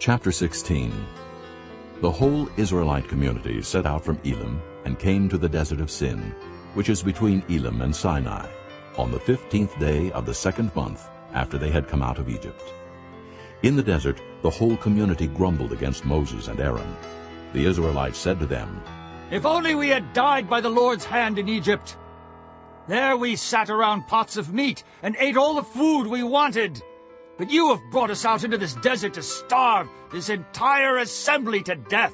Chapter 16 The whole Israelite community set out from Elim and came to the desert of Sin, which is between Elim and Sinai, on the fifteenth day of the second month after they had come out of Egypt. In the desert the whole community grumbled against Moses and Aaron. The Israelites said to them, If only we had died by the Lord's hand in Egypt! There we sat around pots of meat and ate all the food we wanted. But you have brought us out into this desert to starve this entire assembly to death.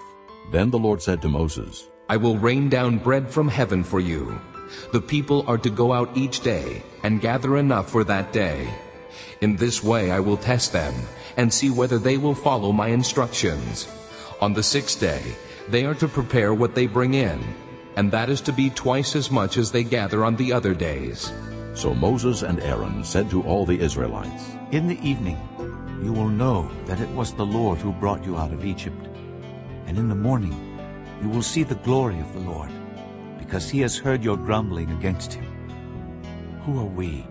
Then the Lord said to Moses, I will rain down bread from heaven for you. The people are to go out each day and gather enough for that day. In this way I will test them and see whether they will follow my instructions. On the sixth day they are to prepare what they bring in, and that is to be twice as much as they gather on the other days. So Moses and Aaron said to all the Israelites, In the evening you will know that it was the Lord who brought you out of Egypt. And in the morning you will see the glory of the Lord, because he has heard your grumbling against him. Who are we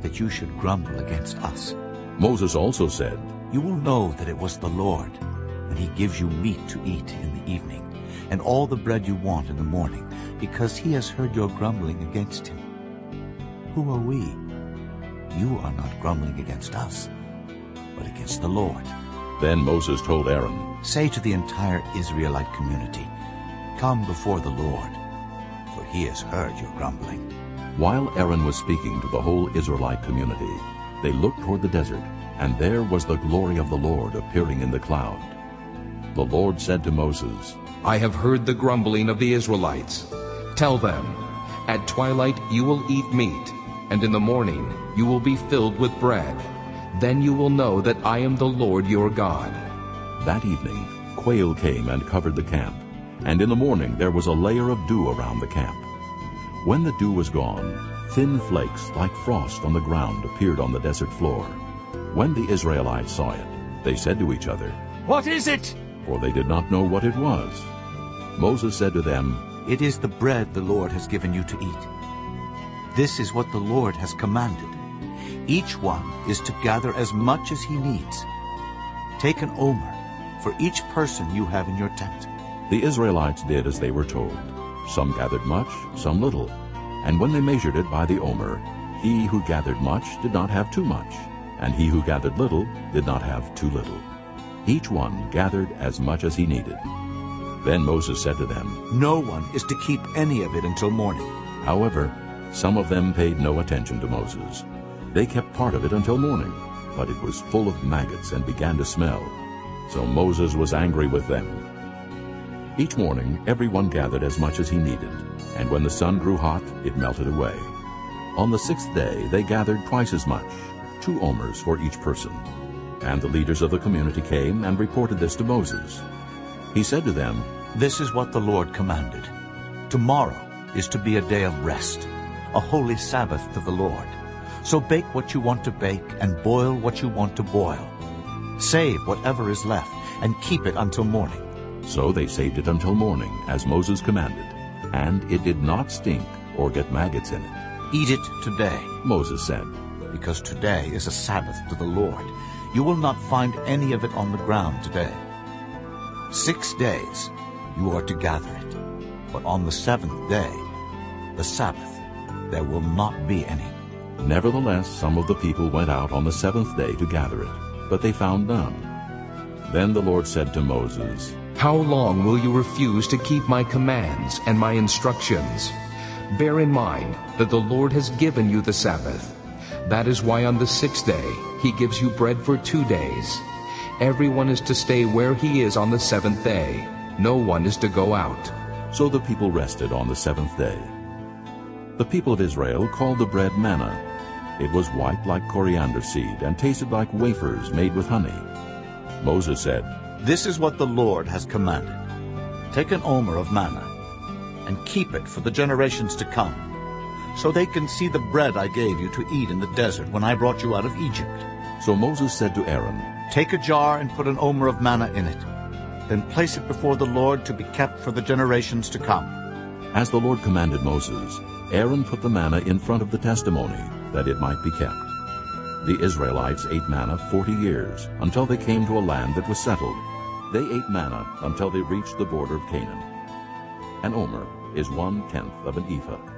that you should grumble against us? Moses also said, You will know that it was the Lord when he gives you meat to eat in the evening, and all the bread you want in the morning, because he has heard your grumbling against him. Who are we? You are not grumbling against us, but against the Lord. Then Moses told Aaron, Say to the entire Israelite community, Come before the Lord, for he has heard your grumbling. While Aaron was speaking to the whole Israelite community, they looked toward the desert, and there was the glory of the Lord appearing in the cloud. The Lord said to Moses, I have heard the grumbling of the Israelites. Tell them, At twilight you will eat meat, and in the morning you will be filled with bread. Then you will know that I am the Lord your God. That evening quail came and covered the camp, and in the morning there was a layer of dew around the camp. When the dew was gone, thin flakes like frost on the ground appeared on the desert floor. When the Israelites saw it, they said to each other, What is it? For they did not know what it was. Moses said to them, It is the bread the Lord has given you to eat. This is what the Lord has commanded. Each one is to gather as much as he needs. Take an omer for each person you have in your tent. The Israelites did as they were told. Some gathered much, some little. And when they measured it by the omer, he who gathered much did not have too much, and he who gathered little did not have too little. Each one gathered as much as he needed. Then Moses said to them, No one is to keep any of it until morning. However, some of them paid no attention to Moses. They kept part of it until morning, but it was full of maggots and began to smell. So Moses was angry with them. Each morning everyone gathered as much as he needed, and when the sun grew hot, it melted away. On the sixth day they gathered twice as much, two omers for each person. And the leaders of the community came and reported this to Moses. He said to them, This is what the Lord commanded. Tomorrow is to be a day of rest, a holy Sabbath to the Lord. So bake what you want to bake and boil what you want to boil. Save whatever is left and keep it until morning. So they saved it until morning, as Moses commanded, and it did not stink or get maggots in it. Eat it today, Moses said, because today is a Sabbath to the Lord. You will not find any of it on the ground today. Six days you are to gather it, but on the seventh day, the Sabbath, there will not be any. Nevertheless, some of the people went out on the seventh day to gather it, but they found none. Then the Lord said to Moses, How long will you refuse to keep my commands and my instructions? Bear in mind that the Lord has given you the Sabbath. That is why on the sixth day he gives you bread for two days. Everyone is to stay where he is on the seventh day. No one is to go out. So the people rested on the seventh day. The people of Israel called the bread manna. It was white like coriander seed and tasted like wafers made with honey. Moses said, This is what the Lord has commanded. Take an omer of manna and keep it for the generations to come, so they can see the bread I gave you to eat in the desert when I brought you out of Egypt. So Moses said to Aaron, Take a jar and put an omer of manna in it. Then place it before the Lord to be kept for the generations to come. As the Lord commanded Moses, Aaron put the manna in front of the testimony, that it might be kept. The Israelites ate manna forty years, until they came to a land that was settled. They ate manna until they reached the border of Canaan. An omer is one-tenth of an ephah.